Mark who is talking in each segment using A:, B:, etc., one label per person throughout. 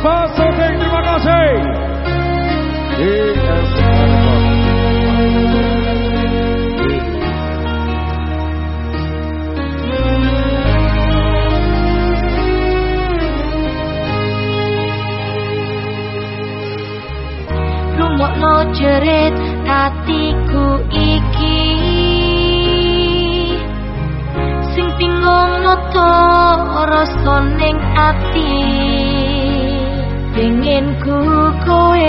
A: Mas terima kasih.
B: Rumokno jerit atiku iki Sing bingung noto rasa ning ati pengen ku kowe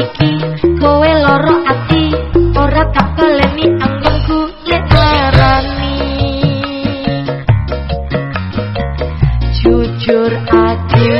B: iki Kowe loro ati ora tak baleni anggonku lek larani. Jujur aku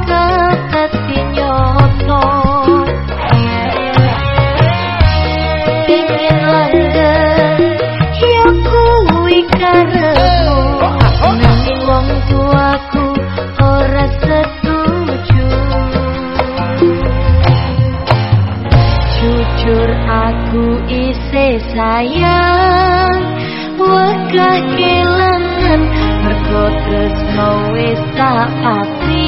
B: Jujur aku isi sayang Wakah kelangan Mergo tresno wis tak pati